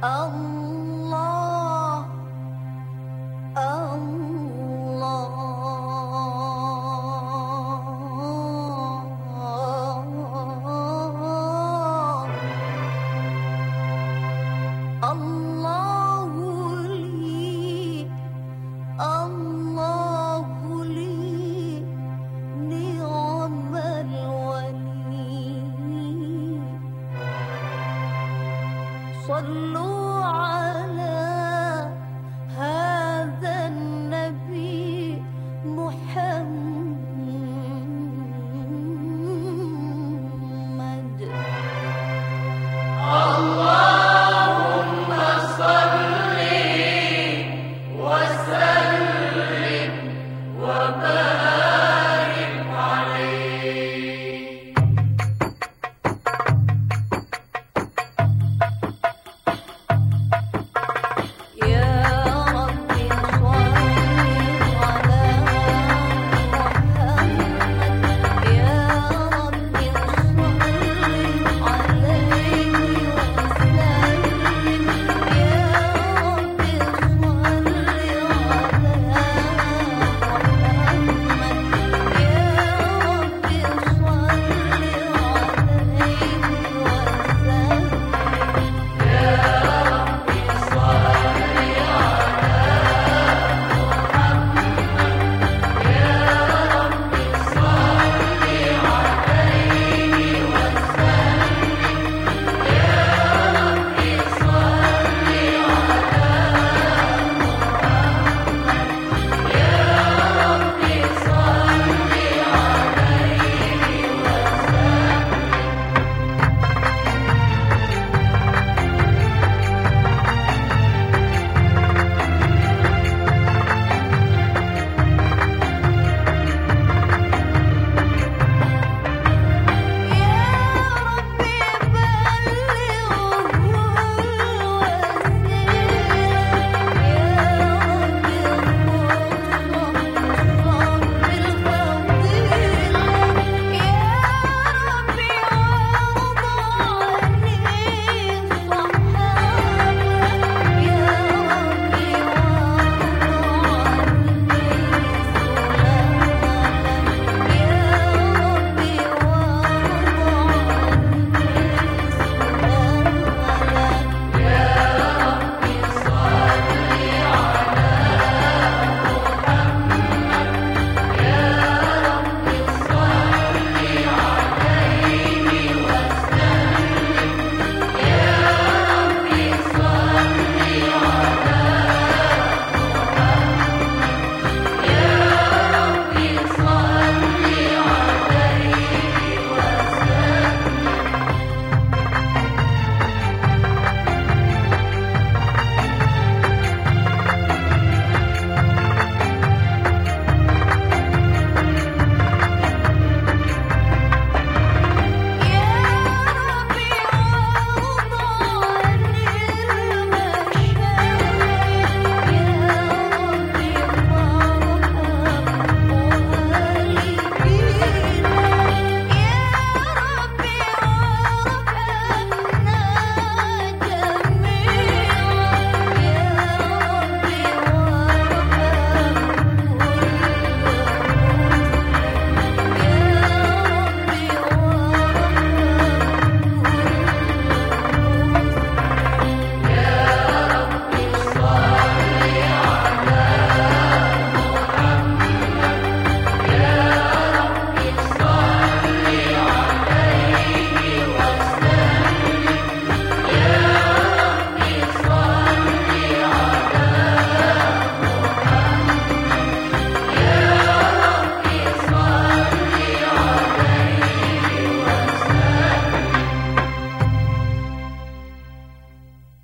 Oh. صلوا على هذا النبي محمد.